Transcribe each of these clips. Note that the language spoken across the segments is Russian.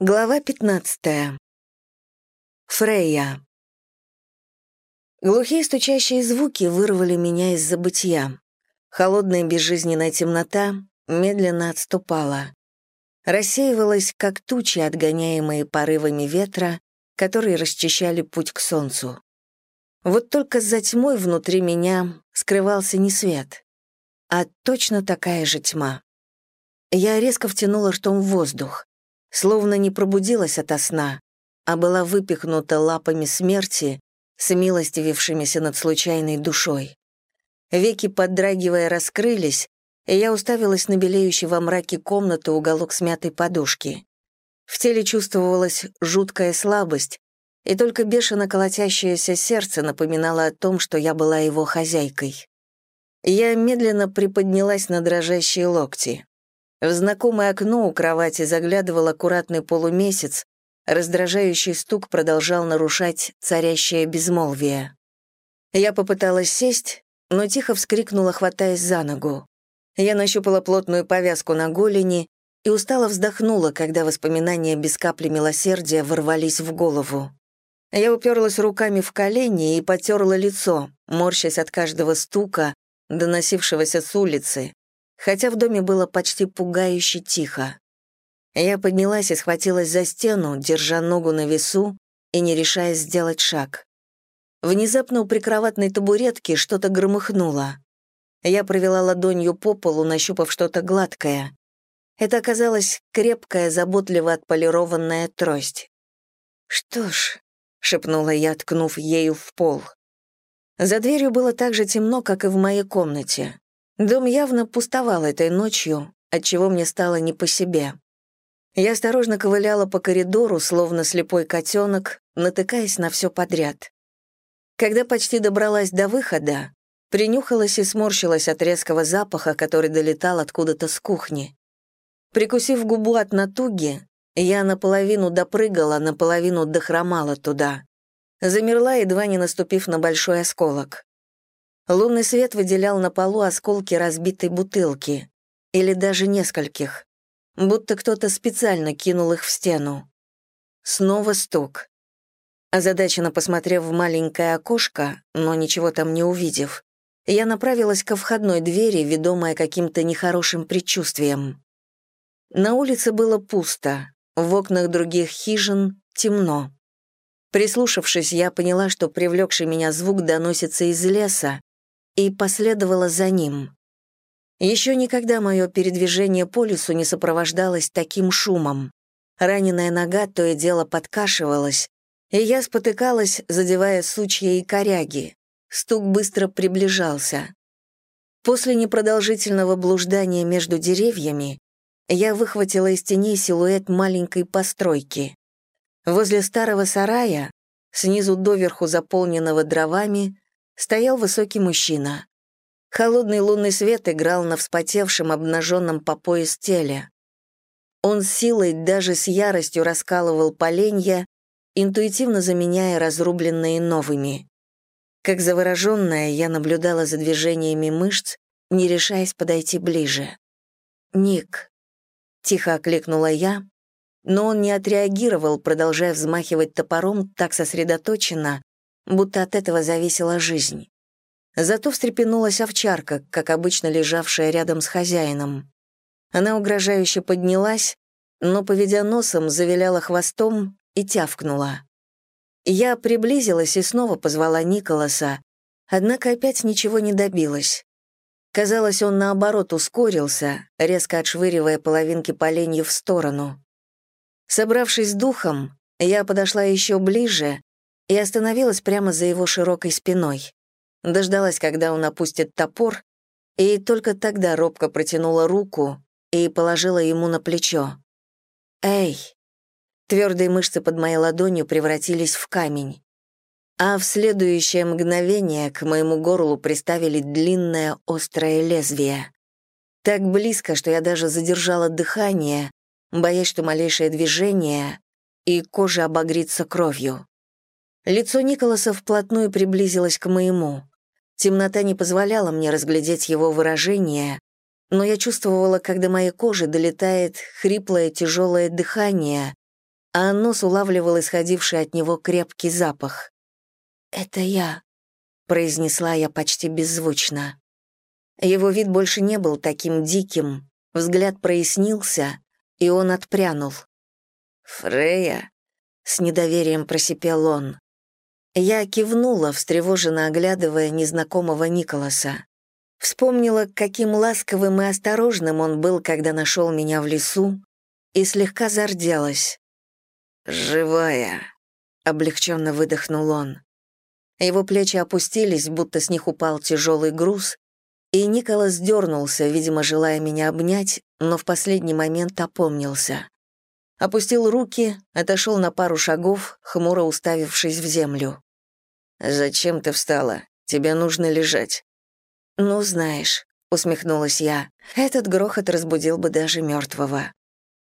Глава 15. Фрейя. Глухие стучащие звуки вырвали меня из забытия. Холодная безжизненная темнота медленно отступала. Рассеивалась, как тучи, отгоняемые порывами ветра, которые расчищали путь к солнцу. Вот только за тьмой внутри меня скрывался не свет, а точно такая же тьма. Я резко втянула ртом в воздух словно не пробудилась ото сна, а была выпихнута лапами смерти, смилостивившимися над случайной душой. Веки, поддрагивая, раскрылись, и я уставилась на белеющий во мраке комнаты уголок смятой подушки. В теле чувствовалась жуткая слабость, и только бешено колотящееся сердце напоминало о том, что я была его хозяйкой. Я медленно приподнялась на дрожащие локти. В знакомое окно у кровати заглядывал аккуратный полумесяц, раздражающий стук продолжал нарушать царящее безмолвие. Я попыталась сесть, но тихо вскрикнула, хватаясь за ногу. Я нащупала плотную повязку на голени и устало вздохнула, когда воспоминания без капли милосердия ворвались в голову. Я уперлась руками в колени и потерла лицо, морщась от каждого стука, доносившегося с улицы, хотя в доме было почти пугающе тихо. Я поднялась и схватилась за стену, держа ногу на весу и не решаясь сделать шаг. Внезапно у прикроватной табуретки что-то громыхнуло. Я провела ладонью по полу, нащупав что-то гладкое. Это оказалась крепкая, заботливо отполированная трость. «Что ж», — шепнула я, ткнув ею в пол. За дверью было так же темно, как и в моей комнате. Дом явно пустовал этой ночью, отчего мне стало не по себе. Я осторожно ковыляла по коридору, словно слепой котенок, натыкаясь на все подряд. Когда почти добралась до выхода, принюхалась и сморщилась от резкого запаха, который долетал откуда-то с кухни. Прикусив губу от натуги, я наполовину допрыгала, наполовину дохромала туда. Замерла, едва не наступив на большой осколок. Лунный свет выделял на полу осколки разбитой бутылки, или даже нескольких, будто кто-то специально кинул их в стену. Снова стук. Озадаченно посмотрев в маленькое окошко, но ничего там не увидев, я направилась ко входной двери, ведомая каким-то нехорошим предчувствием. На улице было пусто, в окнах других хижин темно. Прислушавшись, я поняла, что привлекший меня звук доносится из леса, и последовала за ним. Еще никогда мое передвижение по лесу не сопровождалось таким шумом. Раненая нога то и дело подкашивалась, и я спотыкалась, задевая сучья и коряги. Стук быстро приближался. После непродолжительного блуждания между деревьями я выхватила из теней силуэт маленькой постройки. Возле старого сарая, снизу доверху заполненного дровами, стоял высокий мужчина. Холодный лунный свет играл на вспотевшем, обнаженном по пояс теле. Он силой, даже с яростью раскалывал поленья, интуитивно заменяя разрубленные новыми. Как завороженная, я наблюдала за движениями мышц, не решаясь подойти ближе. «Ник», — тихо окликнула я, но он не отреагировал, продолжая взмахивать топором так сосредоточенно, будто от этого зависела жизнь. Зато встрепенулась овчарка, как обычно лежавшая рядом с хозяином. Она угрожающе поднялась, но, поведя носом, завиляла хвостом и тявкнула. Я приблизилась и снова позвала Николаса, однако опять ничего не добилась. Казалось, он наоборот ускорился, резко отшвыривая половинки поленьев в сторону. Собравшись духом, я подошла еще ближе и остановилась прямо за его широкой спиной. Дождалась, когда он опустит топор, и только тогда робко протянула руку и положила ему на плечо. «Эй!» Твердые мышцы под моей ладонью превратились в камень. А в следующее мгновение к моему горлу приставили длинное острое лезвие. Так близко, что я даже задержала дыхание, боясь, что малейшее движение, и кожа обогрится кровью. Лицо Николаса вплотную приблизилось к моему. Темнота не позволяла мне разглядеть его выражение, но я чувствовала, как до моей кожи долетает хриплое тяжелое дыхание, а нос улавливал исходивший от него крепкий запах. «Это я», — произнесла я почти беззвучно. Его вид больше не был таким диким, взгляд прояснился, и он отпрянул. «Фрея?» — с недоверием просипел он. Я кивнула, встревоженно оглядывая незнакомого Николаса. Вспомнила, каким ласковым и осторожным он был, когда нашел меня в лесу, и слегка зарделась. «Живая», — облегченно выдохнул он. Его плечи опустились, будто с них упал тяжелый груз, и Николас дернулся, видимо, желая меня обнять, но в последний момент опомнился. Опустил руки, отошел на пару шагов, хмуро уставившись в землю. «Зачем ты встала? Тебе нужно лежать». «Ну, знаешь», — усмехнулась я, — «этот грохот разбудил бы даже мертвого».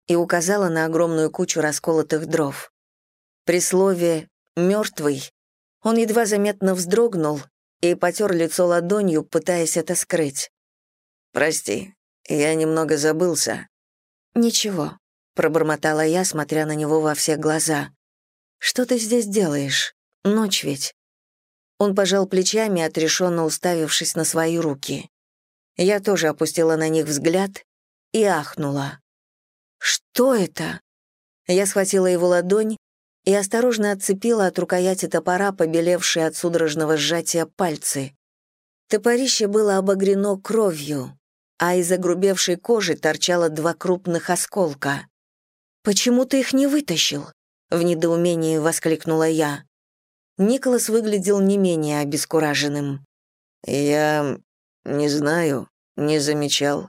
И указала на огромную кучу расколотых дров. При слове «мертвый» он едва заметно вздрогнул и потер лицо ладонью, пытаясь это скрыть. «Прости, я немного забылся». «Ничего», — пробормотала я, смотря на него во все глаза. «Что ты здесь делаешь? Ночь ведь». Он пожал плечами, отрешенно уставившись на свои руки. Я тоже опустила на них взгляд и ахнула. «Что это?» Я схватила его ладонь и осторожно отцепила от рукояти топора побелевшие от судорожного сжатия пальцы. Топорище было обогрено кровью, а из огрубевшей кожи торчало два крупных осколка. «Почему ты их не вытащил?» — в недоумении воскликнула я. Николас выглядел не менее обескураженным. «Я... не знаю, не замечал».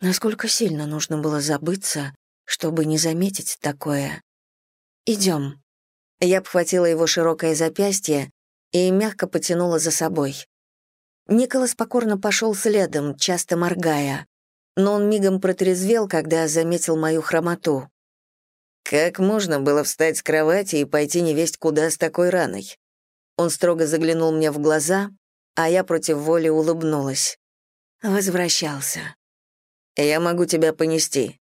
Насколько сильно нужно было забыться, чтобы не заметить такое. «Идем». Я обхватила его широкое запястье и мягко потянула за собой. Николас покорно пошел следом, часто моргая, но он мигом протрезвел, когда заметил мою хромоту. Как можно было встать с кровати и пойти невесть куда с такой раной? Он строго заглянул мне в глаза, а я против воли улыбнулась. Возвращался. «Я могу тебя понести».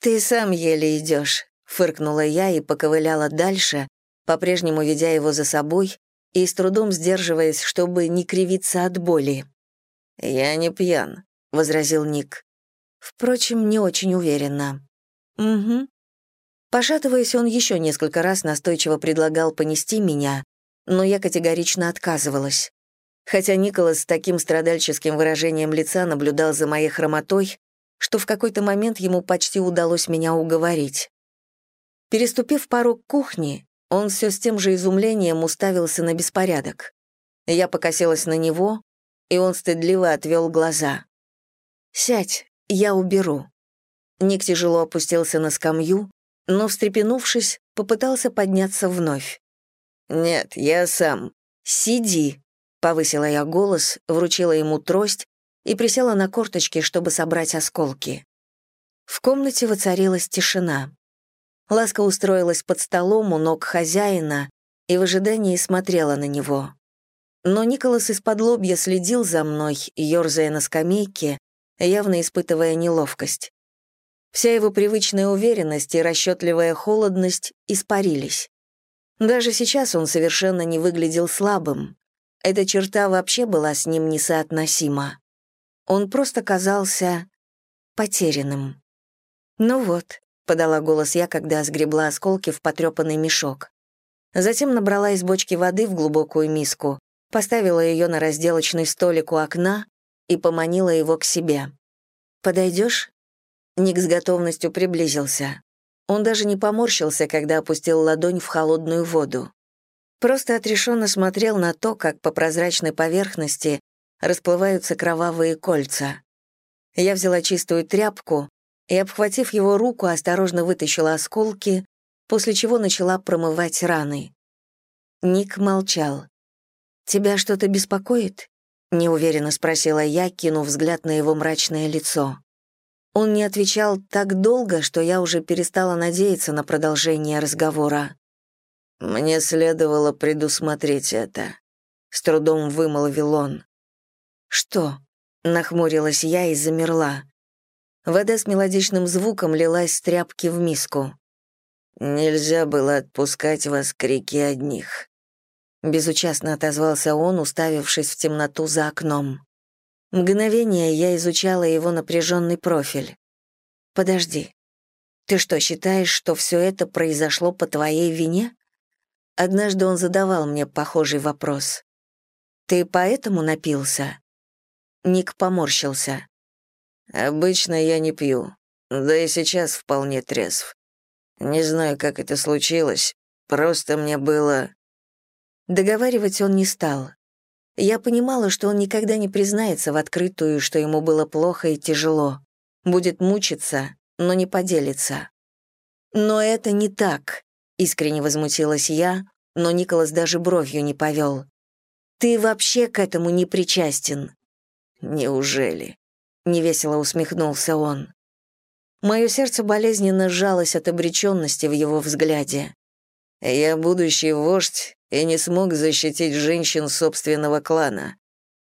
«Ты сам еле идешь», — фыркнула я и поковыляла дальше, по-прежнему ведя его за собой и с трудом сдерживаясь, чтобы не кривиться от боли. «Я не пьян», — возразил Ник. Впрочем, не очень уверенно. «Угу», Пошатываясь, он еще несколько раз настойчиво предлагал понести меня, но я категорично отказывалась. Хотя Николас с таким страдальческим выражением лица наблюдал за моей хромотой, что в какой-то момент ему почти удалось меня уговорить. Переступив порог кухни, он все с тем же изумлением уставился на беспорядок. Я покосилась на него, и он стыдливо отвел глаза. «Сядь, я уберу». Ник тяжело опустился на скамью, но, встрепенувшись, попытался подняться вновь. «Нет, я сам». «Сиди», — повысила я голос, вручила ему трость и присела на корточки, чтобы собрать осколки. В комнате воцарилась тишина. Ласка устроилась под столом у ног хозяина и в ожидании смотрела на него. Но Николас из-под лобья следил за мной, ерзая на скамейке, явно испытывая неловкость. Вся его привычная уверенность и расчетливая холодность испарились. Даже сейчас он совершенно не выглядел слабым. Эта черта вообще была с ним несоотносима. Он просто казался потерянным. «Ну вот», — подала голос я, когда сгребла осколки в потрепанный мешок. Затем набрала из бочки воды в глубокую миску, поставила ее на разделочный столик у окна и поманила его к себе. «Подойдешь?» Ник с готовностью приблизился. Он даже не поморщился, когда опустил ладонь в холодную воду. Просто отрешенно смотрел на то, как по прозрачной поверхности расплываются кровавые кольца. Я взяла чистую тряпку и, обхватив его руку, осторожно вытащила осколки, после чего начала промывать раны. Ник молчал. «Тебя что-то беспокоит?» — неуверенно спросила я, кинув взгляд на его мрачное лицо. Он не отвечал так долго, что я уже перестала надеяться на продолжение разговора. «Мне следовало предусмотреть это», — с трудом вымолвил он. «Что?» — нахмурилась я и замерла. Вода с мелодичным звуком лилась с тряпки в миску. Нельзя было отпускать вас к реке одних. Безучастно отозвался он, уставившись в темноту за окном. Мгновение я изучала его напряженный профиль. «Подожди. Ты что, считаешь, что все это произошло по твоей вине?» Однажды он задавал мне похожий вопрос. «Ты поэтому напился?» Ник поморщился. «Обычно я не пью, да и сейчас вполне трезв. Не знаю, как это случилось, просто мне было...» Договаривать он не стал. Я понимала, что он никогда не признается в открытую, что ему было плохо и тяжело. Будет мучиться, но не поделится. «Но это не так», — искренне возмутилась я, но Николас даже бровью не повел. «Ты вообще к этому не причастен». «Неужели?» — невесело усмехнулся он. Мое сердце болезненно сжалось от обреченности в его взгляде. «Я будущий вождь и не смог защитить женщин собственного клана.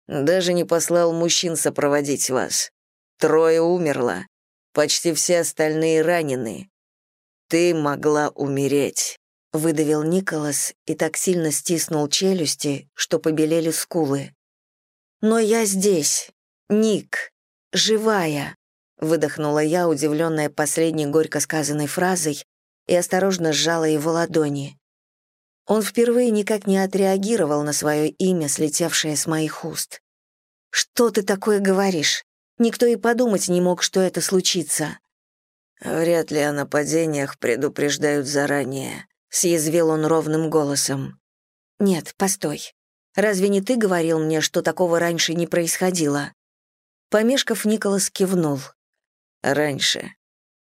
Даже не послал мужчин сопроводить вас. Трое умерло. Почти все остальные ранены. Ты могла умереть», — выдавил Николас и так сильно стиснул челюсти, что побелели скулы. «Но я здесь, Ник, живая», — выдохнула я, удивленная последней горько сказанной фразой, и осторожно сжала его ладони. Он впервые никак не отреагировал на свое имя, слетевшее с моих уст. «Что ты такое говоришь? Никто и подумать не мог, что это случится». «Вряд ли о нападениях предупреждают заранее», — съязвил он ровным голосом. «Нет, постой. Разве не ты говорил мне, что такого раньше не происходило?» Помешков Николас кивнул. «Раньше.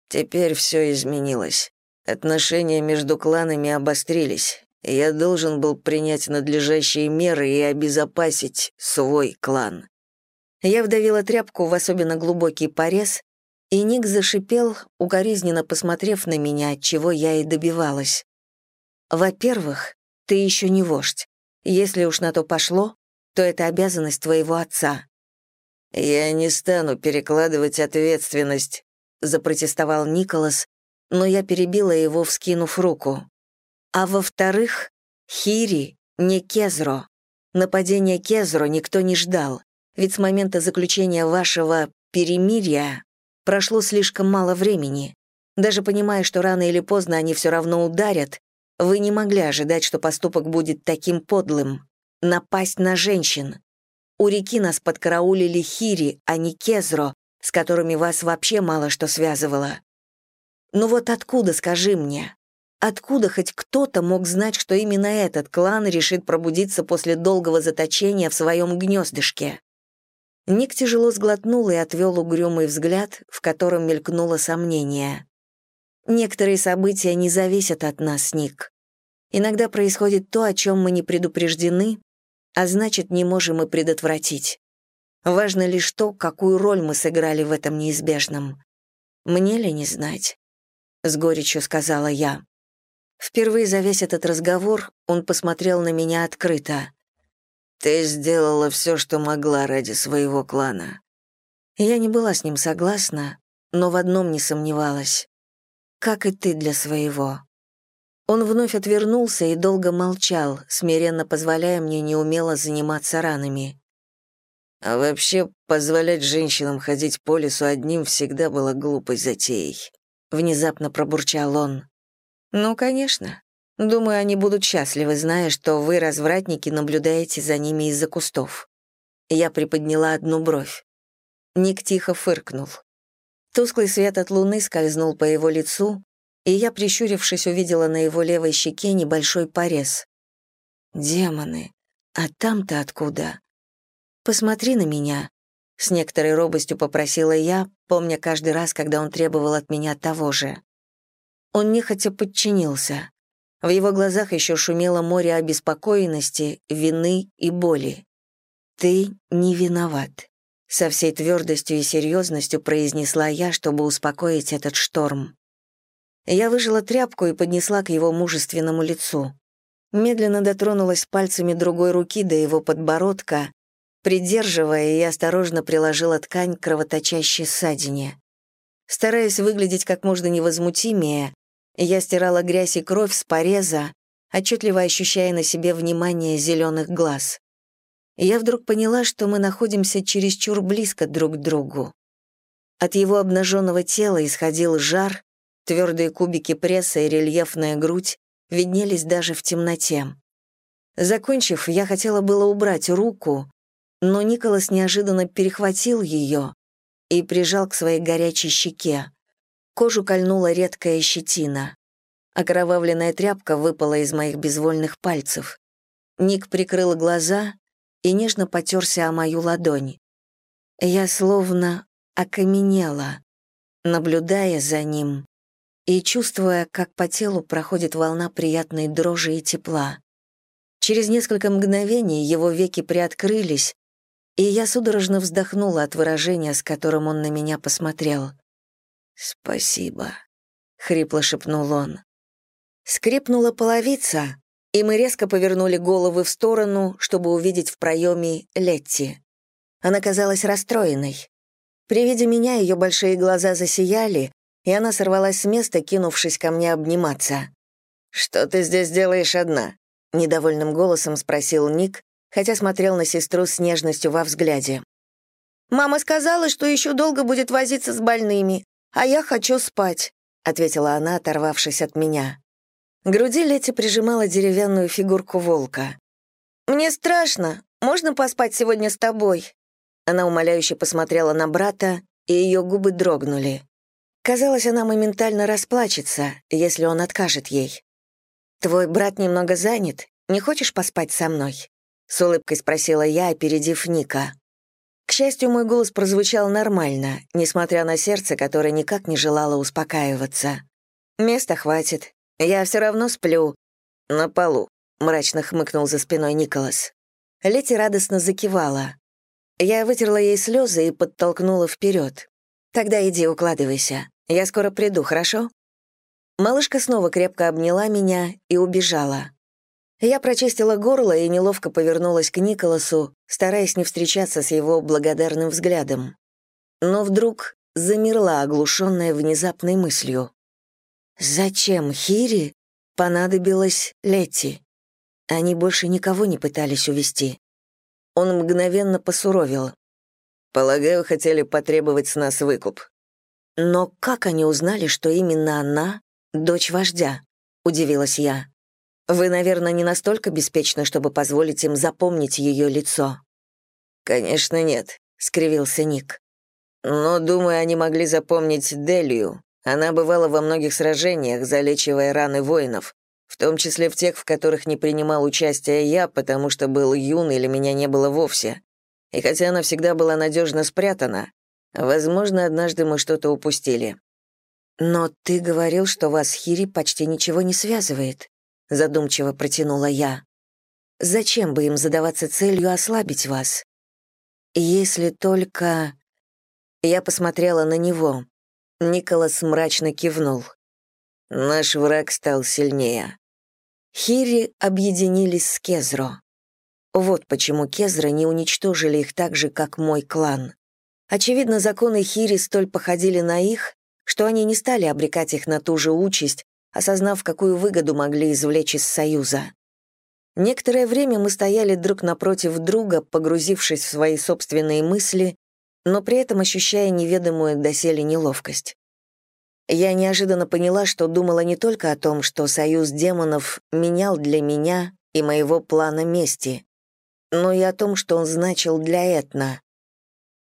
Теперь все изменилось. Отношения между кланами обострились. Я должен был принять надлежащие меры и обезопасить свой клан. Я вдавила тряпку в особенно глубокий порез, и Ник зашипел, укоризненно посмотрев на меня, чего я и добивалась. «Во-первых, ты еще не вождь. Если уж на то пошло, то это обязанность твоего отца». «Я не стану перекладывать ответственность», — запротестовал Николас, но я перебила его, вскинув руку. А во-вторых, Хири не Кезро. Нападение Кезро никто не ждал, ведь с момента заключения вашего «перемирия» прошло слишком мало времени. Даже понимая, что рано или поздно они все равно ударят, вы не могли ожидать, что поступок будет таким подлым. Напасть на женщин. У реки нас подкараулили Хири, а не Кезро, с которыми вас вообще мало что связывало. Ну вот откуда, скажи мне? Откуда хоть кто-то мог знать, что именно этот клан решит пробудиться после долгого заточения в своем гнездышке? Ник тяжело сглотнул и отвел угрюмый взгляд, в котором мелькнуло сомнение. «Некоторые события не зависят от нас, Ник. Иногда происходит то, о чем мы не предупреждены, а значит, не можем и предотвратить. Важно лишь то, какую роль мы сыграли в этом неизбежном. Мне ли не знать?» — с горечью сказала я. Впервые за весь этот разговор он посмотрел на меня открыто. «Ты сделала все, что могла ради своего клана». Я не была с ним согласна, но в одном не сомневалась. Как и ты для своего. Он вновь отвернулся и долго молчал, смиренно позволяя мне неумело заниматься ранами. А вообще, позволять женщинам ходить по лесу одним всегда было глупой затеей. Внезапно пробурчал он. «Ну, конечно. Думаю, они будут счастливы, зная, что вы, развратники, наблюдаете за ними из-за кустов». Я приподняла одну бровь. Ник тихо фыркнул. Тусклый свет от луны скользнул по его лицу, и я, прищурившись, увидела на его левой щеке небольшой порез. «Демоны! А там-то откуда?» «Посмотри на меня», — с некоторой робостью попросила я, помня каждый раз, когда он требовал от меня того же. Он нехотя подчинился. В его глазах еще шумело море обеспокоенности, вины и боли. «Ты не виноват», — со всей твердостью и серьезностью произнесла я, чтобы успокоить этот шторм. Я выжила тряпку и поднесла к его мужественному лицу. Медленно дотронулась пальцами другой руки до его подбородка, придерживая и осторожно приложила ткань к кровоточащей ссадине. Стараясь выглядеть как можно невозмутимее, Я стирала грязь и кровь с пореза, отчетливо ощущая на себе внимание зеленых глаз. Я вдруг поняла, что мы находимся чересчур близко друг к другу. От его обнаженного тела исходил жар, твердые кубики пресса и рельефная грудь виднелись даже в темноте. Закончив, я хотела было убрать руку, но Николас неожиданно перехватил ее и прижал к своей горячей щеке. Кожу кольнула редкая щетина. Окровавленная тряпка выпала из моих безвольных пальцев. Ник прикрыл глаза и нежно потерся о мою ладонь. Я словно окаменела, наблюдая за ним и чувствуя, как по телу проходит волна приятной дрожи и тепла. Через несколько мгновений его веки приоткрылись, и я судорожно вздохнула от выражения, с которым он на меня посмотрел. «Спасибо», — хрипло шепнул он. Скрипнула половица, и мы резко повернули головы в сторону, чтобы увидеть в проеме Летти. Она казалась расстроенной. При виде меня ее большие глаза засияли, и она сорвалась с места, кинувшись ко мне обниматься. «Что ты здесь делаешь одна?» — недовольным голосом спросил Ник, хотя смотрел на сестру с нежностью во взгляде. «Мама сказала, что еще долго будет возиться с больными, а я хочу спать», — ответила она, оторвавшись от меня. К груди Лети прижимала деревянную фигурку волка. «Мне страшно. Можно поспать сегодня с тобой?» Она умоляюще посмотрела на брата, и ее губы дрогнули. Казалось, она моментально расплачется, если он откажет ей. «Твой брат немного занят. Не хочешь поспать со мной?» С улыбкой спросила я, опередив Ника. К счастью, мой голос прозвучал нормально, несмотря на сердце, которое никак не желало успокаиваться. «Места хватит. Я все равно сплю. На полу», — мрачно хмыкнул за спиной Николас. Лети радостно закивала. Я вытерла ей слезы и подтолкнула вперед. «Тогда иди, укладывайся. Я скоро приду, хорошо?» Малышка снова крепко обняла меня и убежала. Я прочистила горло и неловко повернулась к Николасу, стараясь не встречаться с его благодарным взглядом. Но вдруг замерла, оглушенная внезапной мыслью. Зачем Хири понадобилось Летти? Они больше никого не пытались увести. Он мгновенно посуровил. «Полагаю, хотели потребовать с нас выкуп». «Но как они узнали, что именно она — дочь вождя?» — удивилась я. «Вы, наверное, не настолько беспечны, чтобы позволить им запомнить ее лицо». «Конечно нет», — скривился Ник. «Но, думаю, они могли запомнить Делию. Она бывала во многих сражениях, залечивая раны воинов, в том числе в тех, в которых не принимал участия я, потому что был юн или меня не было вовсе. И хотя она всегда была надежно спрятана, возможно, однажды мы что-то упустили. «Но ты говорил, что вас Хири почти ничего не связывает», — задумчиво протянула я. «Зачем бы им задаваться целью ослабить вас? Если только...» Я посмотрела на него. Николас мрачно кивнул. «Наш враг стал сильнее. Хири объединились с Кезро. Вот почему Кезро не уничтожили их так же, как мой клан. Очевидно, законы Хири столь походили на их, что они не стали обрекать их на ту же участь, осознав, какую выгоду могли извлечь из союза. Некоторое время мы стояли друг напротив друга, погрузившись в свои собственные мысли, но при этом ощущая неведомую доселе неловкость. Я неожиданно поняла, что думала не только о том, что союз демонов менял для меня и моего плана мести, но и о том, что он значил для Этна.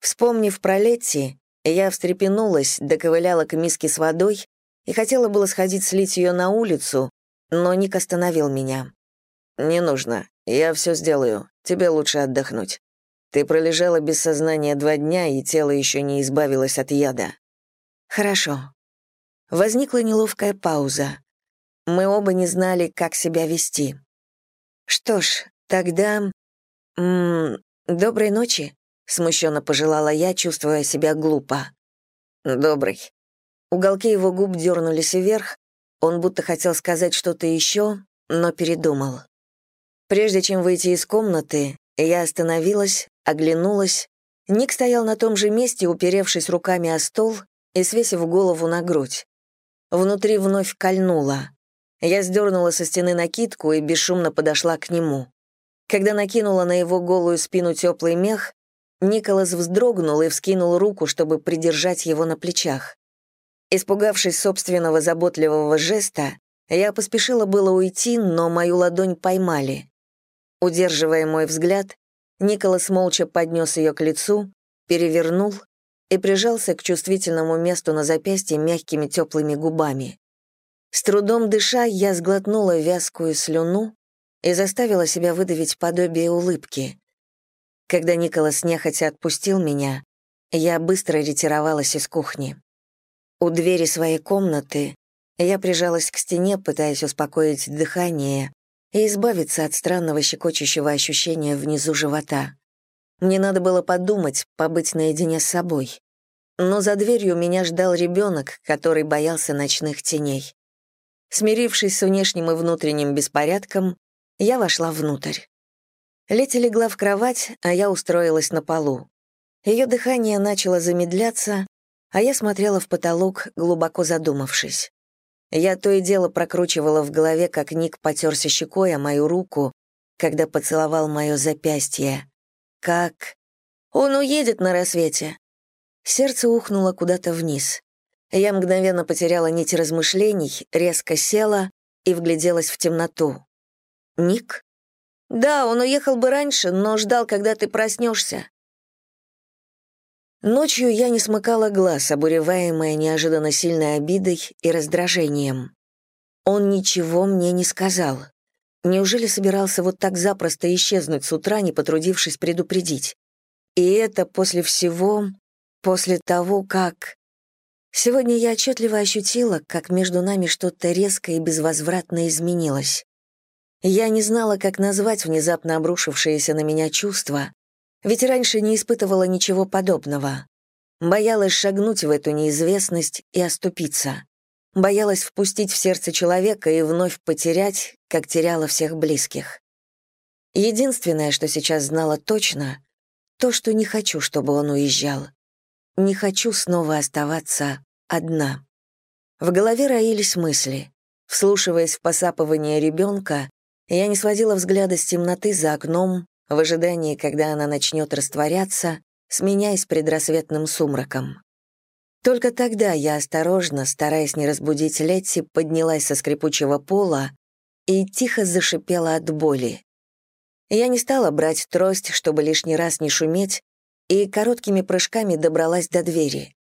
Вспомнив про Летти, я встрепенулась, доковыляла к миске с водой и хотела было сходить слить ее на улицу, но Ник остановил меня. «Не нужно, я все сделаю, тебе лучше отдохнуть. Ты пролежала без сознания два дня, и тело еще не избавилось от яда». «Хорошо», Возникла неловкая пауза. Мы оба не знали, как себя вести. «Что ж, тогда... М -м, доброй ночи», — смущенно пожелала я, чувствуя себя глупо. «Добрый». Уголки его губ дернулись вверх, он будто хотел сказать что-то еще, но передумал. Прежде чем выйти из комнаты, я остановилась, оглянулась. Ник стоял на том же месте, уперевшись руками о стол и свесив голову на грудь. внутри вновь кольнуло. Я сдернула со стены накидку и бесшумно подошла к нему. Когда накинула на его голую спину теплый мех, Николас вздрогнул и вскинул руку, чтобы придержать его на плечах. Испугавшись собственного заботливого жеста, я поспешила было уйти, но мою ладонь поймали. Удерживая мой взгляд, Николас молча поднес ее к лицу, перевернул и прижался к чувствительному месту на запястье мягкими теплыми губами. С трудом дыша, я сглотнула вязкую слюну и заставила себя выдавить подобие улыбки. Когда Николас нехотя отпустил меня, я быстро ретировалась из кухни. У двери своей комнаты я прижалась к стене, пытаясь успокоить дыхание и избавиться от странного щекочущего ощущения внизу живота. Мне надо было подумать, побыть наедине с собой. Но за дверью меня ждал ребенок, который боялся ночных теней. Смирившись с внешним и внутренним беспорядком, я вошла внутрь. Лети легла в кровать, а я устроилась на полу. Ее дыхание начало замедляться, а я смотрела в потолок, глубоко задумавшись. Я то и дело прокручивала в голове, как Ник потерся щекой о мою руку, когда поцеловал мое запястье. Как... Он уедет на рассвете. Сердце ухнуло куда-то вниз. Я мгновенно потеряла нить размышлений, резко села и вгляделась в темноту. «Ник?» «Да, он уехал бы раньше, но ждал, когда ты проснешься». Ночью я не смыкала глаз, обуреваемая неожиданно сильной обидой и раздражением. Он ничего мне не сказал. Неужели собирался вот так запросто исчезнуть с утра, не потрудившись предупредить? И это после всего, после того, как... Сегодня я отчетливо ощутила, как между нами что-то резко и безвозвратно изменилось. Я не знала, как назвать внезапно обрушившееся на меня чувство, ведь раньше не испытывала ничего подобного. Боялась шагнуть в эту неизвестность и оступиться. Боялась впустить в сердце человека и вновь потерять, как теряла всех близких. Единственное, что сейчас знала точно, то, что не хочу, чтобы он уезжал. Не хочу снова оставаться одна. В голове роились мысли. Вслушиваясь в посапывание ребенка, я не сводила взгляда с темноты за окном, в ожидании, когда она начнет растворяться, сменяясь предрассветным сумраком. Только тогда я осторожно, стараясь не разбудить Летти, поднялась со скрипучего пола и тихо зашипела от боли. Я не стала брать трость, чтобы лишний раз не шуметь, и короткими прыжками добралась до двери.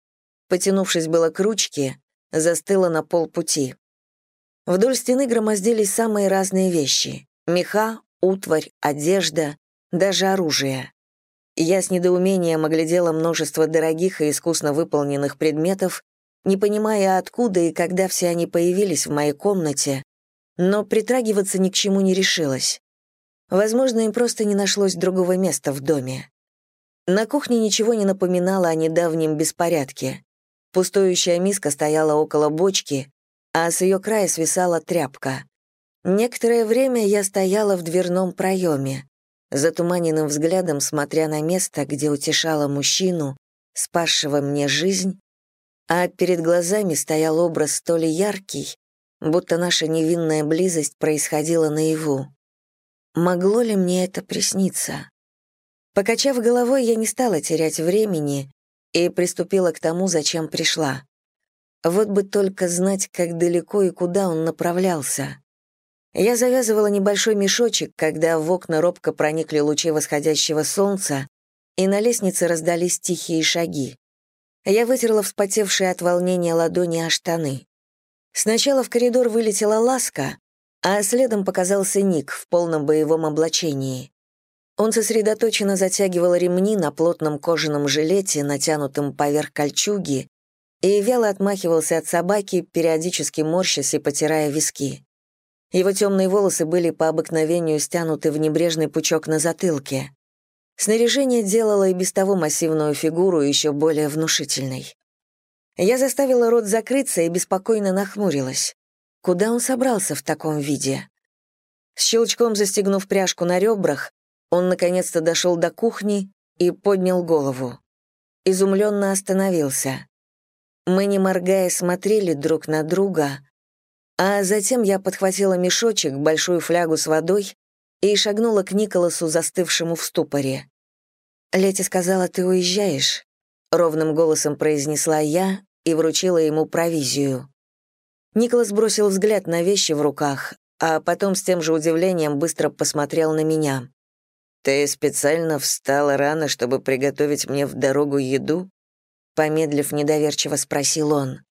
Потянувшись было к ручке, застыла на полпути. Вдоль стены громоздились самые разные вещи — меха, утварь, одежда, даже оружие. Я с недоумением оглядела множество дорогих и искусно выполненных предметов, не понимая, откуда и когда все они появились в моей комнате, но притрагиваться ни к чему не решилась. Возможно, им просто не нашлось другого места в доме. На кухне ничего не напоминало о недавнем беспорядке. Пустующая миска стояла около бочки, а с ее края свисала тряпка. Некоторое время я стояла в дверном проеме затуманенным взглядом смотря на место, где утешала мужчину, спасшего мне жизнь, а перед глазами стоял образ столь яркий, будто наша невинная близость происходила наяву. Могло ли мне это присниться? Покачав головой, я не стала терять времени и приступила к тому, зачем пришла. Вот бы только знать, как далеко и куда он направлялся. Я завязывала небольшой мешочек, когда в окна робко проникли лучи восходящего солнца, и на лестнице раздались тихие шаги. Я вытерла вспотевшие от волнения ладони о штаны. Сначала в коридор вылетела ласка, а следом показался Ник в полном боевом облачении. Он сосредоточенно затягивал ремни на плотном кожаном жилете, натянутом поверх кольчуги, и вяло отмахивался от собаки, периодически морщась и потирая виски. Его темные волосы были по обыкновению стянуты в небрежный пучок на затылке. Снаряжение делало и без того массивную фигуру еще более внушительной. Я заставила рот закрыться и беспокойно нахмурилась. Куда он собрался в таком виде? С щелчком застегнув пряжку на ребрах, он наконец-то дошел до кухни и поднял голову. Изумленно остановился. Мы, не моргая, смотрели друг на друга, а затем я подхватила мешочек, большую флягу с водой и шагнула к Николасу, застывшему в ступоре. «Лети сказала, ты уезжаешь», — ровным голосом произнесла я и вручила ему провизию. Николас бросил взгляд на вещи в руках, а потом с тем же удивлением быстро посмотрел на меня. «Ты специально встала рано, чтобы приготовить мне в дорогу еду?» Помедлив, недоверчиво спросил он.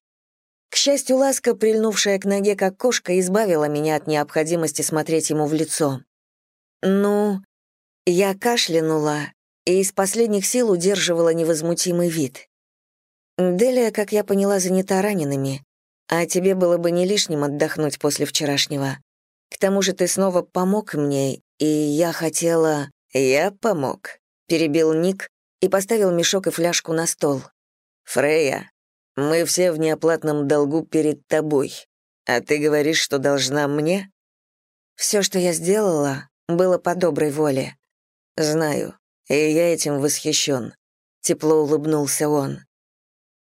К счастью, ласка, прильнувшая к ноге как кошка, избавила меня от необходимости смотреть ему в лицо. «Ну...» Я кашлянула и из последних сил удерживала невозмутимый вид. «Делия, как я поняла, занята ранеными, а тебе было бы не лишним отдохнуть после вчерашнего. К тому же ты снова помог мне, и я хотела...» «Я помог», — перебил Ник и поставил мешок и фляжку на стол. «Фрея, мы все в неоплатном долгу перед тобой, а ты говоришь, что должна мне?» «Все, что я сделала, было по доброй воле». «Знаю, и я этим восхищен», — тепло улыбнулся он.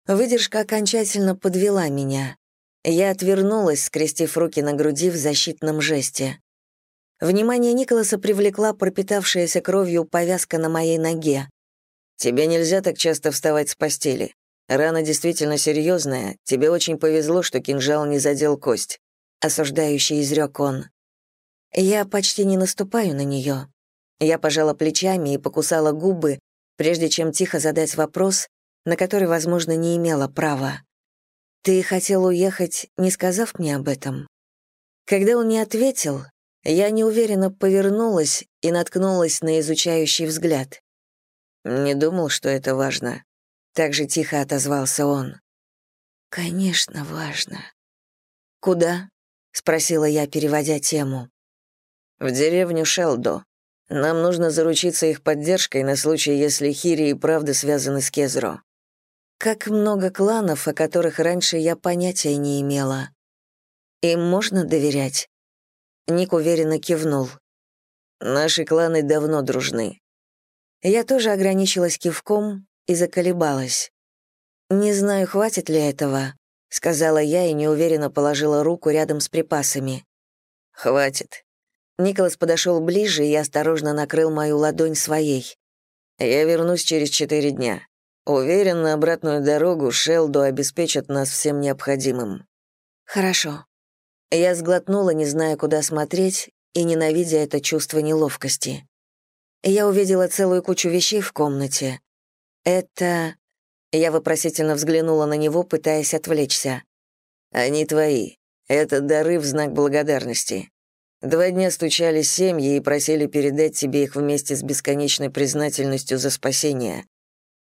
Выдержка окончательно подвела меня. Я отвернулась, скрестив руки на груди в защитном жесте. Внимание Николаса привлекла пропитавшаяся кровью повязка на моей ноге. «Тебе нельзя так часто вставать с постели. Рана действительно серьезная. Тебе очень повезло, что кинжал не задел кость», — осуждающий изрек он. Я почти не наступаю на нее. Я пожала плечами и покусала губы, прежде чем тихо задать вопрос, на который, возможно, не имела права. «Ты хотел уехать, не сказав мне об этом?» Когда он не ответил, я неуверенно повернулась и наткнулась на изучающий взгляд. «Не думал, что это важно», — так же тихо отозвался он. «Конечно, важно». «Куда?» — спросила я, переводя тему. «В деревню Шелдо. Нам нужно заручиться их поддержкой на случай, если Хири и правда связаны с Кезро. Как много кланов, о которых раньше я понятия не имела. Им можно доверять?» Ник уверенно кивнул. «Наши кланы давно дружны». Я тоже ограничилась кивком и заколебалась. «Не знаю, хватит ли этого», — сказала я и неуверенно положила руку рядом с припасами. «Хватит», Николас подошел ближе и осторожно накрыл мою ладонь своей. «Я вернусь через четыре дня. Уверен, на обратную дорогу Шелду обеспечат нас всем необходимым». «Хорошо». Я сглотнула, не зная, куда смотреть, и ненавидя это чувство неловкости. Я увидела целую кучу вещей в комнате. Это... Я вопросительно взглянула на него, пытаясь отвлечься. «Они твои. Это дары в знак благодарности. Два дня стучали семьи и просили передать тебе их вместе с бесконечной признательностью за спасение.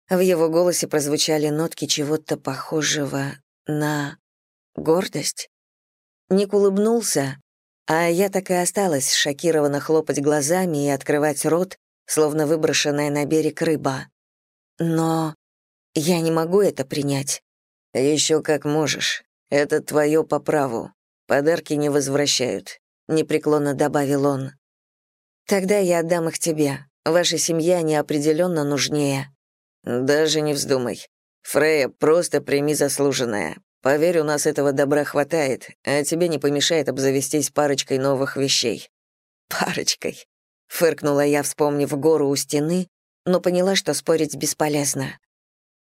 В его голосе прозвучали нотки чего-то похожего на гордость. Ник улыбнулся, а я так и осталась шокированно хлопать глазами и открывать рот, словно выброшенная на берег рыба. Но я не могу это принять. Еще как можешь. Это твое по праву. Подарки не возвращают непреклонно добавил он. Тогда я отдам их тебе. Ваша семья неопределенно нужнее. Даже не вздумай. Фрея, просто прими заслуженное. Поверь, у нас этого добра хватает, а тебе не помешает обзавестись парочкой новых вещей. Парочкой. Фыркнула я, вспомнив гору у стены, но поняла, что спорить бесполезно.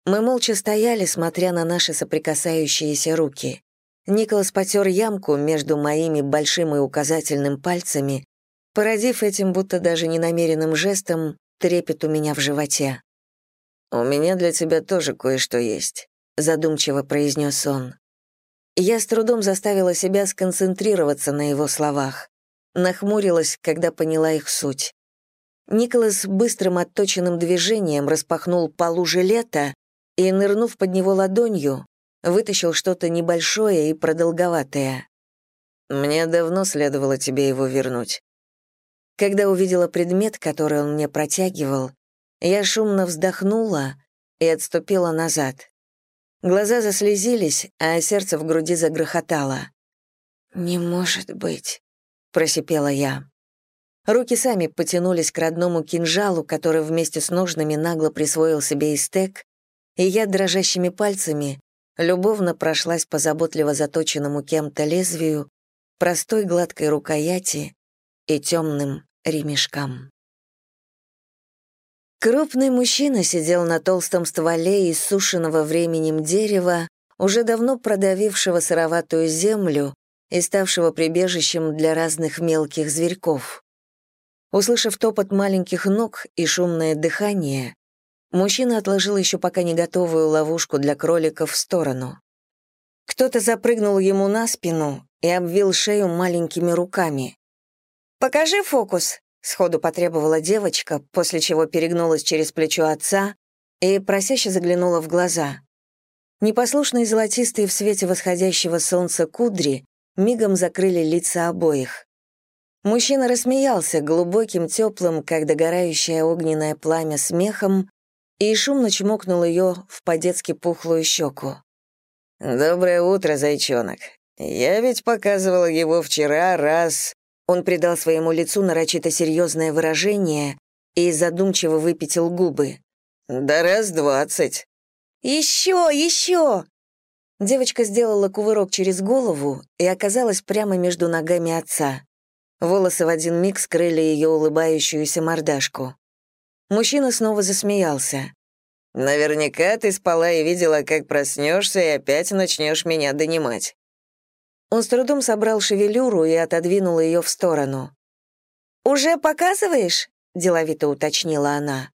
Мы молча стояли, смотря на наши соприкасающиеся руки. Николас потер ямку между моими большим и указательным пальцами, породив этим будто даже ненамеренным жестом трепет у меня в животе. «У меня для тебя тоже кое-что есть», — задумчиво произнес он. Я с трудом заставила себя сконцентрироваться на его словах. Нахмурилась, когда поняла их суть. Николас быстрым отточенным движением распахнул полу жилета и, нырнув под него ладонью, вытащил что-то небольшое и продолговатое. «Мне давно следовало тебе его вернуть». Когда увидела предмет, который он мне протягивал, я шумно вздохнула и отступила назад. Глаза заслезились, а сердце в груди загрохотало. «Не может быть», — просипела я. Руки сами потянулись к родному кинжалу, который вместе с ножными нагло присвоил себе истек, и я дрожащими пальцами любовно прошлась по заботливо заточенному кем-то лезвию, простой гладкой рукояти и темным ремешкам. Крупный мужчина сидел на толстом стволе иссушенного временем дерева, уже давно продавившего сыроватую землю и ставшего прибежищем для разных мелких зверьков. Услышав топот маленьких ног и шумное дыхание, мужчина отложил еще пока не готовую ловушку для кроликов в сторону. Кто-то запрыгнул ему на спину и обвил шею маленькими руками. «Покажи фокус», — сходу потребовала девочка, после чего перегнулась через плечо отца и просяще заглянула в глаза. Непослушные золотистые в свете восходящего солнца кудри мигом закрыли лица обоих. Мужчина рассмеялся глубоким, теплым, как догорающее огненное пламя, смехом и шумно чмокнул ее в по-детски пухлую щеку. «Доброе утро, зайчонок. Я ведь показывал его вчера раз...» Он придал своему лицу нарочито серьезное выражение и задумчиво выпятил губы. «Да раз двадцать». «Еще, еще!» Девочка сделала кувырок через голову и оказалась прямо между ногами отца. Волосы в один миг скрыли ее улыбающуюся мордашку. Мужчина снова засмеялся. «Наверняка ты спала и видела, как проснешься, и опять начнешь меня донимать». Он с трудом собрал шевелюру и отодвинул ее в сторону. «Уже показываешь?» — деловито уточнила она.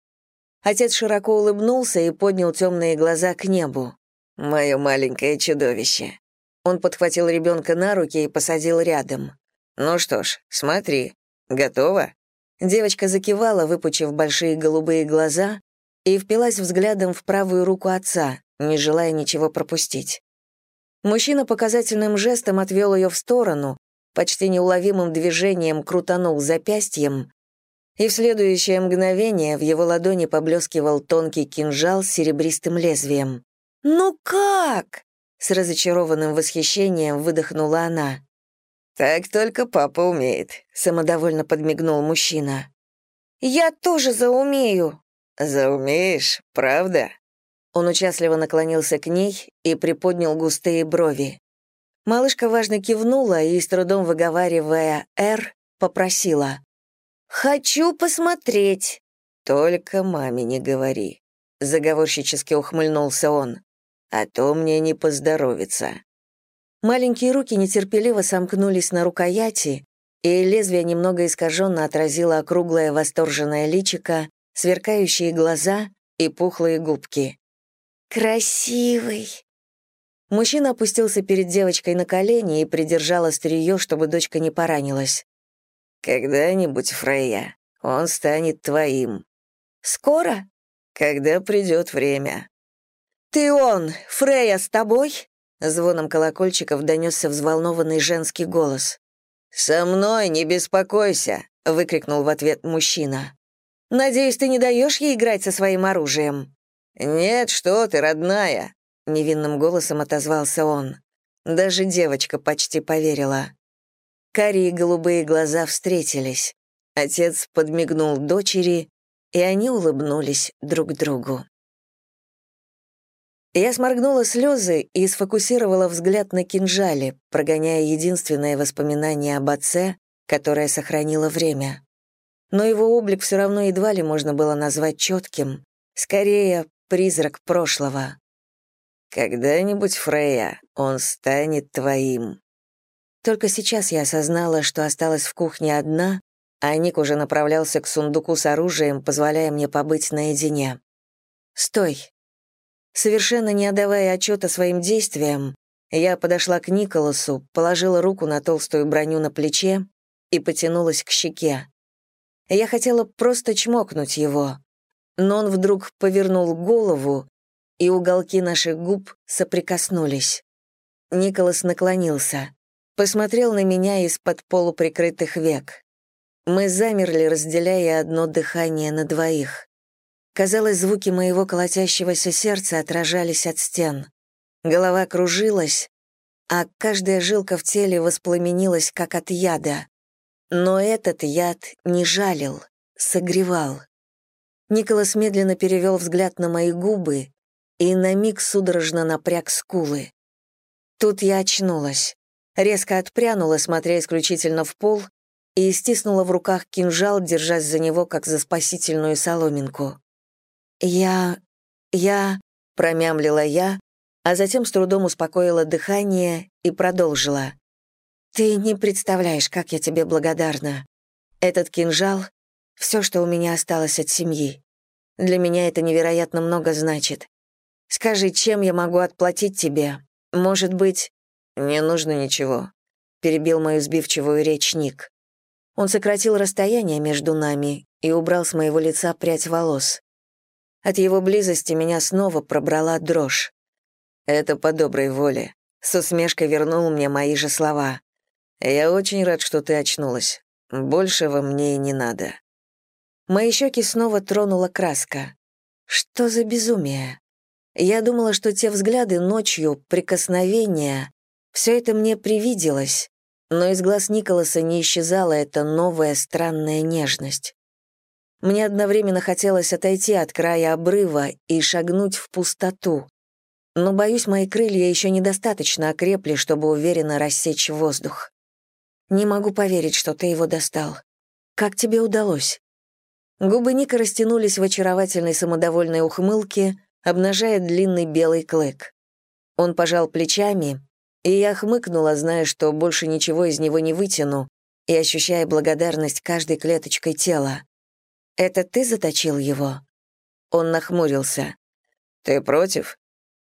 Отец широко улыбнулся и поднял темные глаза к небу. «Мое маленькое чудовище». Он подхватил ребенка на руки и посадил рядом. «Ну что ж, смотри. Готова?» Девочка закивала, выпучив большие голубые глаза, и впилась взглядом в правую руку отца, не желая ничего пропустить. Мужчина показательным жестом отвел ее в сторону, почти неуловимым движением крутанул запястьем, и в следующее мгновение в его ладони поблескивал тонкий кинжал с серебристым лезвием. «Ну как?» — с разочарованным восхищением выдохнула она. «Так только папа умеет», — самодовольно подмигнул мужчина. «Я тоже заумею». «Заумеешь, правда?» Он участливо наклонился к ней и приподнял густые брови. Малышка важно кивнула и, с трудом выговаривая «Р», попросила. «Хочу посмотреть». «Только маме не говори», — заговорщически ухмыльнулся он. «А то мне не поздоровится». Маленькие руки нетерпеливо сомкнулись на рукояти, и лезвие немного искаженно отразило округлое восторженное личико, сверкающие глаза и пухлые губки. «Красивый!» Мужчина опустился перед девочкой на колени и придержал острие, чтобы дочка не поранилась. «Когда-нибудь, Фрейя, он станет твоим». «Скоро?» «Когда придет время». «Ты он, Фрейя, с тобой?» Звоном колокольчиков донесся взволнованный женский голос. «Со мной не беспокойся!» — выкрикнул в ответ мужчина. «Надеюсь, ты не даешь ей играть со своим оружием?» «Нет, что ты, родная!» — невинным голосом отозвался он. Даже девочка почти поверила. Карие голубые глаза встретились. Отец подмигнул дочери, и они улыбнулись друг другу. Я сморгнула слезы и сфокусировала взгляд на кинжале, прогоняя единственное воспоминание об отце, которое сохранило время. Но его облик все равно едва ли можно было назвать четким, скорее, призрак прошлого. «Когда-нибудь, Фрея, он станет твоим». Только сейчас я осознала, что осталась в кухне одна, а Ник уже направлялся к сундуку с оружием, позволяя мне побыть наедине. «Стой!» Совершенно не отдавая отчета своим действиям, я подошла к Николасу, положила руку на толстую броню на плече и потянулась к щеке. Я хотела просто чмокнуть его, но он вдруг повернул голову, и уголки наших губ соприкоснулись. Николас наклонился, посмотрел на меня из-под полуприкрытых век. Мы замерли, разделяя одно дыхание на двоих. Казалось, звуки моего колотящегося сердца отражались от стен. Голова кружилась, а каждая жилка в теле воспламенилась, как от яда. Но этот яд не жалил, согревал. Николас медленно перевел взгляд на мои губы, и на миг судорожно напряг скулы. Тут я очнулась. Резко отпрянула, смотря исключительно в пол, и стиснула в руках кинжал, держась за него, как за спасительную соломинку. «Я... я...» — промямлила я, а затем с трудом успокоила дыхание и продолжила. «Ты не представляешь, как я тебе благодарна. Этот кинжал — все, что у меня осталось от семьи. Для меня это невероятно много значит. Скажи, чем я могу отплатить тебе? Может быть...» «Не нужно ничего», — перебил мою сбивчивую речь Ник. Он сократил расстояние между нами и убрал с моего лица прядь волос. От его близости меня снова пробрала дрожь. Это по доброй воле. С усмешкой вернул мне мои же слова. «Я очень рад, что ты очнулась. Большего мне и не надо». Мои щеки снова тронула краска. Что за безумие? Я думала, что те взгляды ночью, прикосновения, все это мне привиделось, но из глаз Николаса не исчезала эта новая странная нежность. Мне одновременно хотелось отойти от края обрыва и шагнуть в пустоту, но, боюсь, мои крылья еще недостаточно окрепли, чтобы уверенно рассечь воздух. Не могу поверить, что ты его достал. Как тебе удалось?» Губы Ника растянулись в очаровательной самодовольной ухмылке, обнажая длинный белый клык. Он пожал плечами, и я хмыкнула, зная, что больше ничего из него не вытяну, и ощущая благодарность каждой клеточкой тела. «Это ты заточил его?» Он нахмурился. «Ты против?»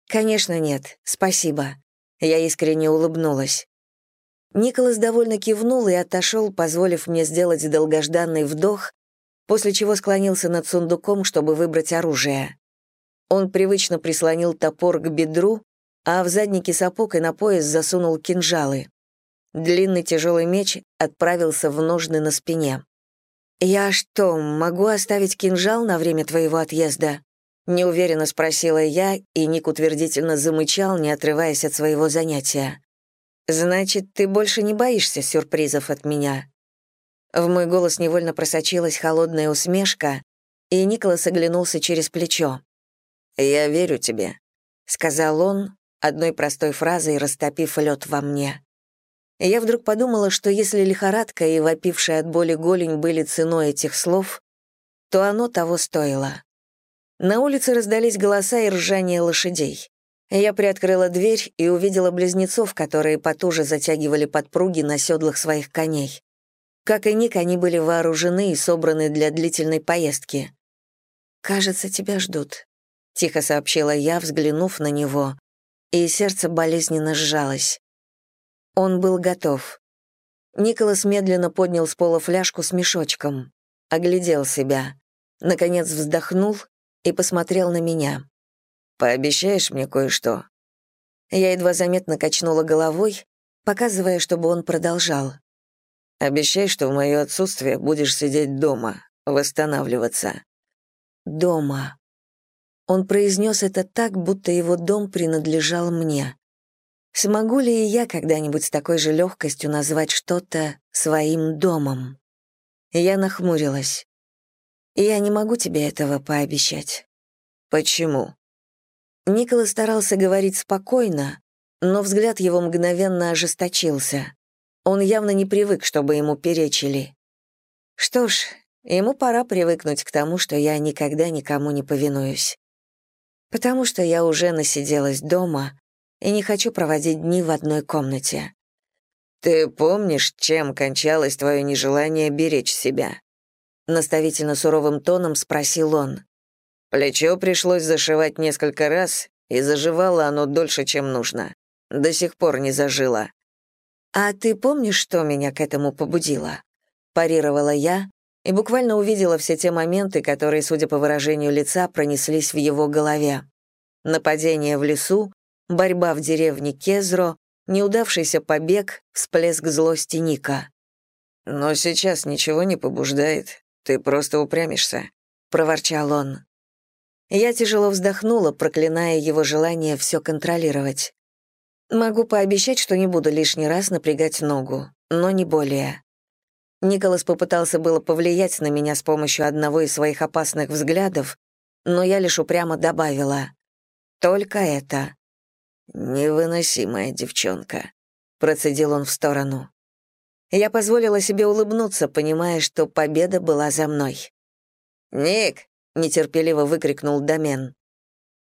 «Конечно нет, спасибо». Я искренне улыбнулась. Николас довольно кивнул и отошел, позволив мне сделать долгожданный вдох, после чего склонился над сундуком, чтобы выбрать оружие. Он привычно прислонил топор к бедру, а в заднике сапог и на пояс засунул кинжалы. Длинный тяжелый меч отправился в ножны на спине. «Я что, могу оставить кинжал на время твоего отъезда?» Неуверенно спросила я, и Ник утвердительно замычал, не отрываясь от своего занятия. «Значит, ты больше не боишься сюрпризов от меня?» В мой голос невольно просочилась холодная усмешка, и Николас оглянулся через плечо. «Я верю тебе», — сказал он, одной простой фразой растопив лед во мне. Я вдруг подумала, что если лихорадка и вопившая от боли голень были ценой этих слов, то оно того стоило. На улице раздались голоса и ржание лошадей. Я приоткрыла дверь и увидела близнецов, которые потуже затягивали подпруги на седлах своих коней. Как и Ник, они были вооружены и собраны для длительной поездки. «Кажется, тебя ждут», — тихо сообщила я, взглянув на него, и сердце болезненно сжалось. Он был готов. Николас медленно поднял с пола фляжку с мешочком, оглядел себя, наконец вздохнул и посмотрел на меня. «Пообещаешь мне кое-что?» Я едва заметно качнула головой, показывая, чтобы он продолжал. «Обещай, что в мое отсутствие будешь сидеть дома, восстанавливаться». «Дома». Он произнес это так, будто его дом принадлежал мне. Смогу ли я когда-нибудь с такой же легкостью назвать что-то своим домом? Я нахмурилась. Я не могу тебе этого пообещать. Почему? Никола старался говорить спокойно, но взгляд его мгновенно ожесточился. Он явно не привык, чтобы ему перечили. Что ж, ему пора привыкнуть к тому, что я никогда никому не повинуюсь. Потому что я уже насиделась дома и не хочу проводить дни в одной комнате. «Ты помнишь, чем кончалось твое нежелание беречь себя?» наставительно суровым тоном спросил он. Плечо пришлось зашивать несколько раз, и заживало оно дольше, чем нужно. До сих пор не зажило. «А ты помнишь, что меня к этому побудило?» Парировала я и буквально увидела все те моменты, которые, судя по выражению лица, пронеслись в его голове. Нападение в лесу, борьба в деревне Кезро, неудавшийся побег, всплеск злости Ника. «Но сейчас ничего не побуждает. Ты просто упрямишься», — проворчал он. Я тяжело вздохнула, проклиная его желание все контролировать. Могу пообещать, что не буду лишний раз напрягать ногу, но не более. Николас попытался было повлиять на меня с помощью одного из своих опасных взглядов, но я лишь упрямо добавила. Только это». «Невыносимая девчонка», — процедил он в сторону. Я позволила себе улыбнуться, понимая, что победа была за мной. «Ник!» — нетерпеливо выкрикнул Домен.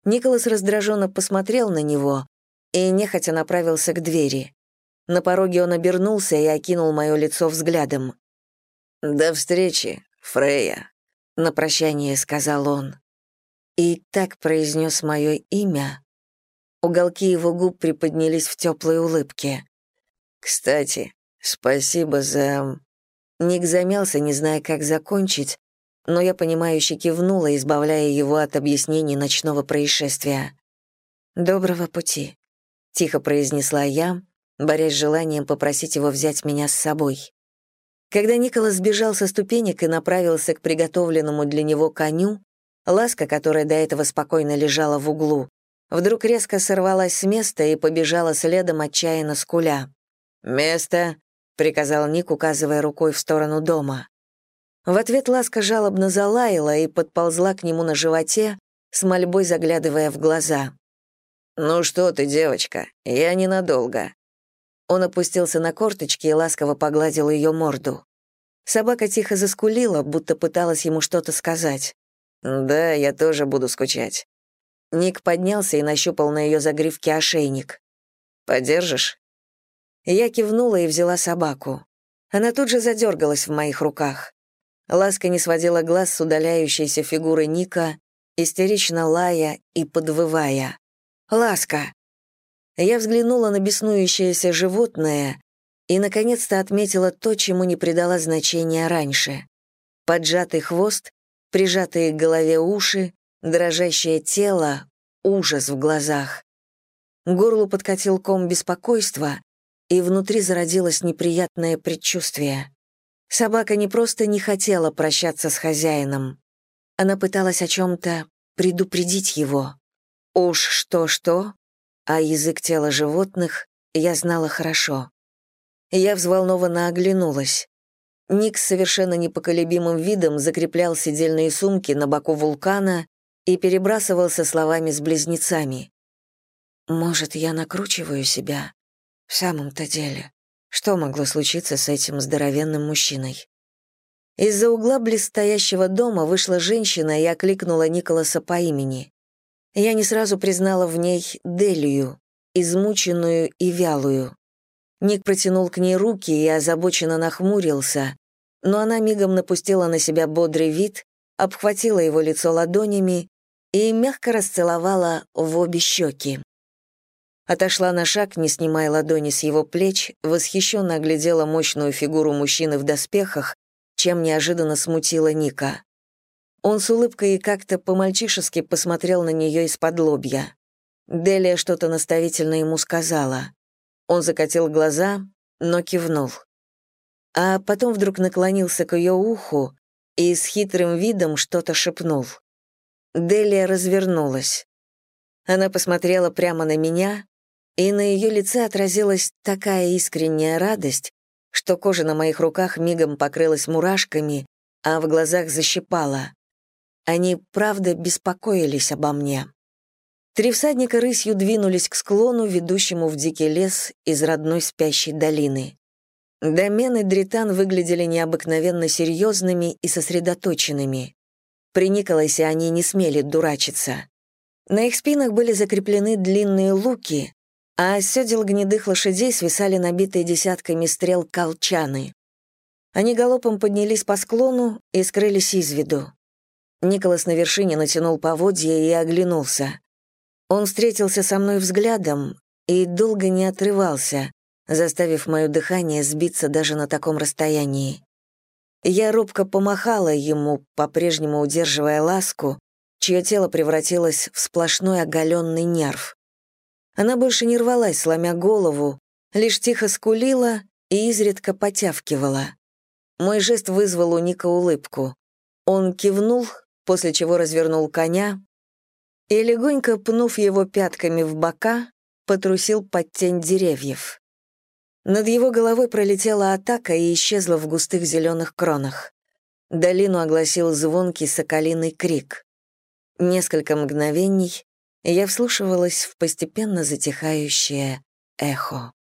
Николас раздраженно посмотрел на него и нехотя направился к двери. На пороге он обернулся и окинул мое лицо взглядом. «До встречи, Фрея», — на прощание сказал он. И так произнес мое имя. Уголки его губ приподнялись в теплой улыбке. «Кстати, спасибо за...» Ник замялся, не зная, как закончить, но я понимающе кивнула, избавляя его от объяснений ночного происшествия. «Доброго пути», — тихо произнесла я, борясь с желанием попросить его взять меня с собой. Когда Николас сбежал со ступенек и направился к приготовленному для него коню, ласка, которая до этого спокойно лежала в углу, вдруг резко сорвалась с места и побежала следом отчаянно скуля. «Место!» — приказал Ник, указывая рукой в сторону дома. В ответ ласка жалобно залаяла и подползла к нему на животе, с мольбой заглядывая в глаза. «Ну что ты, девочка, я ненадолго». Он опустился на корточки и ласково погладил ее морду. Собака тихо заскулила, будто пыталась ему что-то сказать. «Да, я тоже буду скучать». Ник поднялся и нащупал на ее загривке ошейник. «Подержишь?» Я кивнула и взяла собаку. Она тут же задергалась в моих руках. Ласка не сводила глаз с удаляющейся фигуры Ника, истерично лая и подвывая. «Ласка!» Я взглянула на беснующееся животное и, наконец-то, отметила то, чему не придала значения раньше. Поджатый хвост, прижатые к голове уши, дрожащее тело, ужас в глазах. Горлу подкатил ком беспокойства, и внутри зародилось неприятное предчувствие. Собака не просто не хотела прощаться с хозяином. Она пыталась о чем-то предупредить его. Уж что-что, а язык тела животных я знала хорошо. Я взволнованно оглянулась. Ник с совершенно непоколебимым видом закреплял сидельные сумки на боку вулкана и перебрасывался словами с близнецами. «Может, я накручиваю себя? В самом-то деле. Что могло случиться с этим здоровенным мужчиной? Из-за угла близстоящего дома вышла женщина и окликнула Николаса по имени. Я не сразу признала в ней Делию, измученную и вялую. Ник протянул к ней руки и озабоченно нахмурился, но она мигом напустила на себя бодрый вид, обхватила его лицо ладонями и мягко расцеловала в обе щеки. Отошла на шаг, не снимая ладони с его плеч, восхищенно оглядела мощную фигуру мужчины в доспехах, чем неожиданно смутила Ника. Он с улыбкой и как-то по-мальчишески посмотрел на нее из-под лобья. Делия что-то наставительно ему сказала. Он закатил глаза, но кивнул. А потом вдруг наклонился к ее уху и с хитрым видом что-то шепнул. Делия развернулась. Она посмотрела прямо на меня, и на ее лице отразилась такая искренняя радость, что кожа на моих руках мигом покрылась мурашками, а в глазах защипала. Они, правда, беспокоились обо мне. Три всадника рысью двинулись к склону, ведущему в дикий лес из родной спящей долины. Домен и Дритан выглядели необыкновенно серьезными и сосредоточенными. При Николасе они не смели дурачиться. На их спинах были закреплены длинные луки, а с седел гнедых лошадей свисали набитые десятками стрел колчаны. Они галопом поднялись по склону и скрылись из виду. Николас на вершине натянул поводья и оглянулся. Он встретился со мной взглядом и долго не отрывался, заставив мое дыхание сбиться даже на таком расстоянии. Я робко помахала ему, по-прежнему удерживая ласку, чье тело превратилось в сплошной оголенный нерв. Она больше не рвалась, сломя голову, лишь тихо скулила и изредка потявкивала. Мой жест вызвал у Ника улыбку. Он кивнул, после чего развернул коня и, легонько пнув его пятками в бока, потрусил под тень деревьев. Над его головой пролетела атака и исчезла в густых зеленых кронах. Долину огласил звонкий соколиный крик. Несколько мгновений, Я вслушивалась в постепенно затихающее эхо.